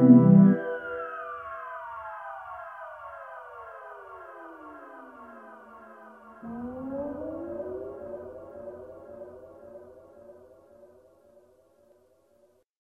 Amen.